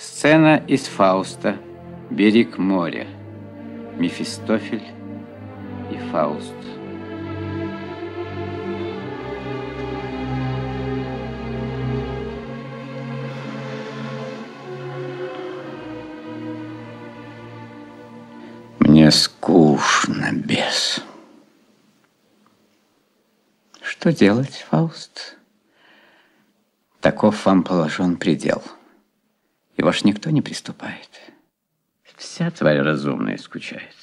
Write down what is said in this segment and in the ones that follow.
Сцена из Фауста. Берег моря. Мефистофель и Фауст. Мне скучно, бес. Что делать, Фауст? Таков вам положен предел. И ваш никто не приступает. Вся тварь разумная скучает.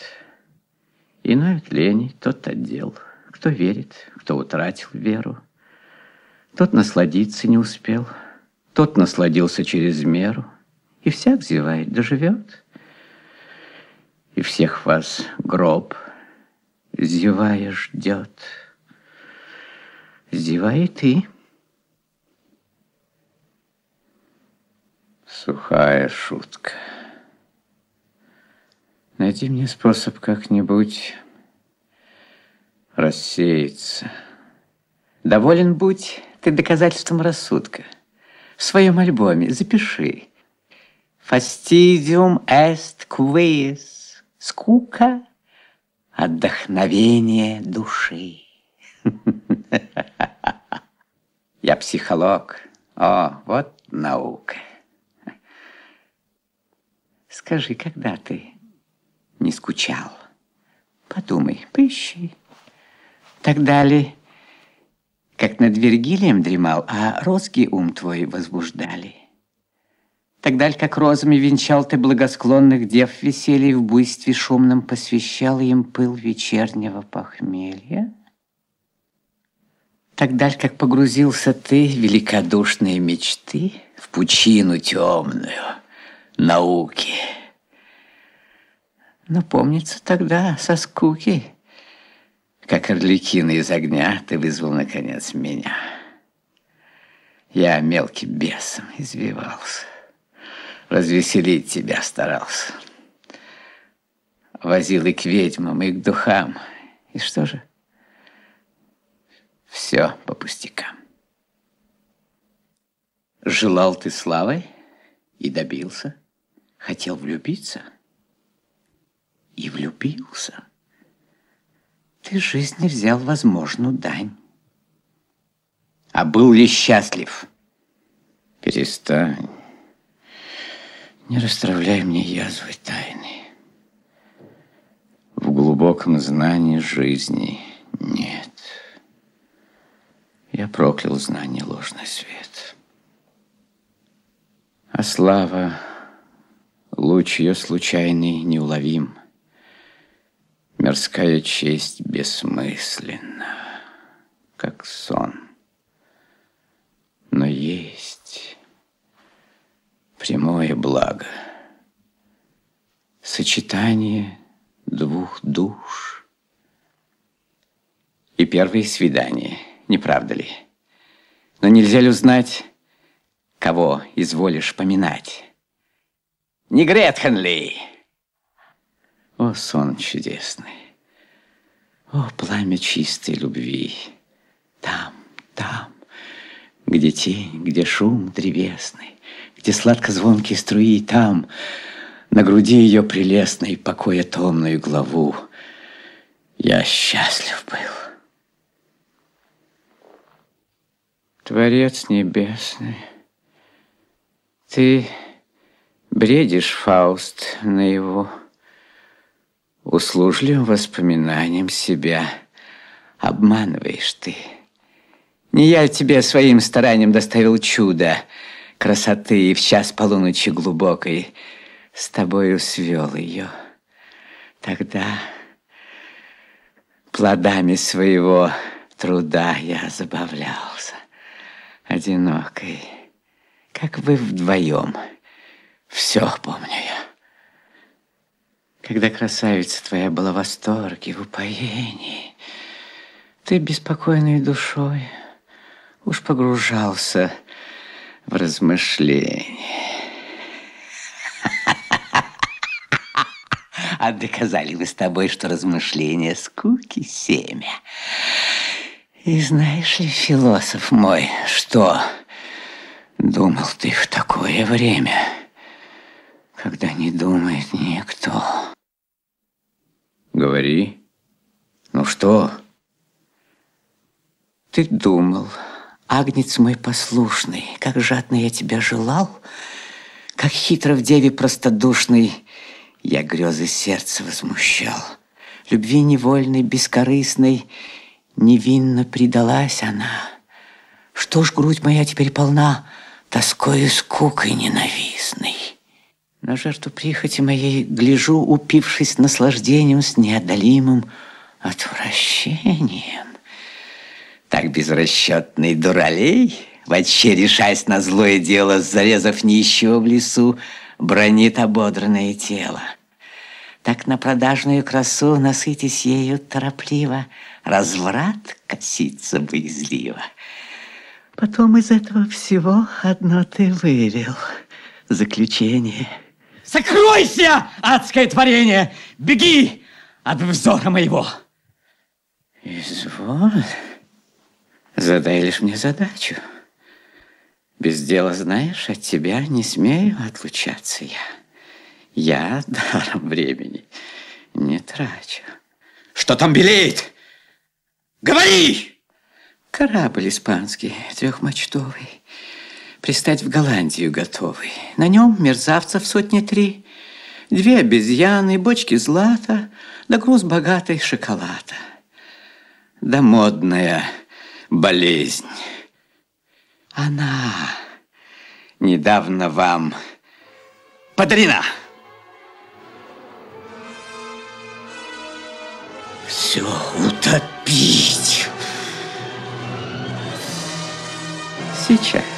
Иной от лени, тот отдел. Кто верит, кто утратил веру. Тот насладиться не успел, тот насладился через меру. И всяк зевает, доживет. И всех вас гроб, зевая, ждет. Зевай и ты. Сухая шутка. Найди мне способ как-нибудь рассеяться. Доволен будь ты доказательством рассудка. В своем альбоме запиши. Fastidium est quies. Скука – отдохновение души. Я психолог. О, вот наука. Скажи, когда ты не скучал? Подумай, поищи. Так далее, как над Вергилием дремал, а розги ум твой возбуждали. Так далее, как розами венчал ты благосклонных дев веселье в буйстве шумном посвящал им пыл вечернего похмелья. Так далее, как погрузился ты, великодушные мечты, в пучину темную науки. Но помнится тогда со скуки, как орликин из огня, ты вызвал, наконец, меня. Я мелким бесом извивался, развеселить тебя старался. Возил и к ведьмам, и к духам. И что же? Все по пустякам. Желал ты славой и добился. Хотел влюбиться и влюбился. Ты жизни взял возможную дань. А был ли счастлив? Перестань. Не расстравляй мне язвы тайны. В глубоком знании жизни нет. Я проклял знание ложный свет. А слава, луч ее случайный, неуловим. Мирская честь бессмысленна, как сон. Но есть прямое благо, сочетание двух душ и первое свидание, не правда ли? Но нельзя ли узнать, кого изволишь поминать? Не Гретхен ли? О, сон чудесный! О, пламя чистой любви! Там, там, где тень, где шум древесный, где сладко-звонкие струи, там, на груди ее прелестной, покоя томную главу, я счастлив был. Творец небесный, ты бредишь, Фауст, на его услужливым воспоминанием себя обманываешь ты. Не я тебе своим старанием доставил чудо, красоты и в час полуночи глубокой с тобою свел ее. Тогда плодами своего труда я забавлялся, одинокой, как вы вдвоем. Все помню я. Когда красавица твоя была в восторге, в упоении, ты беспокойной душой уж погружался в размышления. А доказали вы с тобой, что размышления скуки семя. И знаешь ли, философ мой, что думал ты в такое время? Когда не думает никто. Говори. Ну что? Ты думал, агнец мой послушный, как жадно я тебя желал, как хитро в деве простодушной я грезы сердца возмущал. Любви невольной, бескорыстной, невинно предалась она. Что ж грудь моя теперь полна тоской и скукой ненавистной? На жертву прихоти моей гляжу, упившись наслаждением с неодолимым отвращением. Так безрасчетный дуралей, вообще решаясь на злое дело, зарезав нищего в лесу, бронит ободранное тело. Так на продажную красу, насытясь ею торопливо, разврат косится боязливо. Потом из этого всего одно ты вывел. Заключение. Закройся, адское творение! Беги от взора моего! Изволь. Задай лишь мне задачу. Без дела, знаешь, от тебя не смею отлучаться я. Я даром времени не трачу. Что там белеет? Говори! Корабль испанский, трехмачтовый. Пристать в Голландию готовый. На нем мерзавцев сотни три. Две обезьяны, бочки злата, да груз богатый шоколада. Да модная болезнь. Она недавно вам подарена. Все утопить. Сейчас.